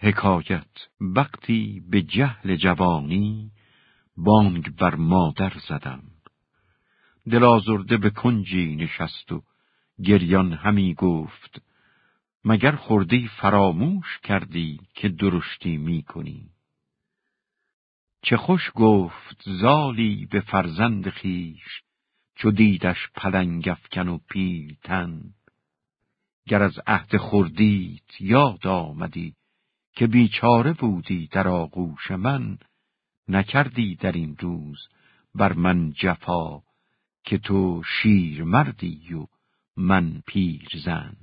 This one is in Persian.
حکایت وقتی به جهل جوانی بانگ بر مادر زدم. دل آزرده به کنجی نشست و گریان همی گفت مگر خوردی فراموش کردی که درشتی می کنی؟ چه خوش گفت زالی به فرزند خیش چو دیدش پلنگ افکن و پیلتن. گر از عهد خوردیت یاد آمدی که بیچاره بودی در آغوش من نکردی در این روز بر من جفا که تو شیر مردی و من پیر زن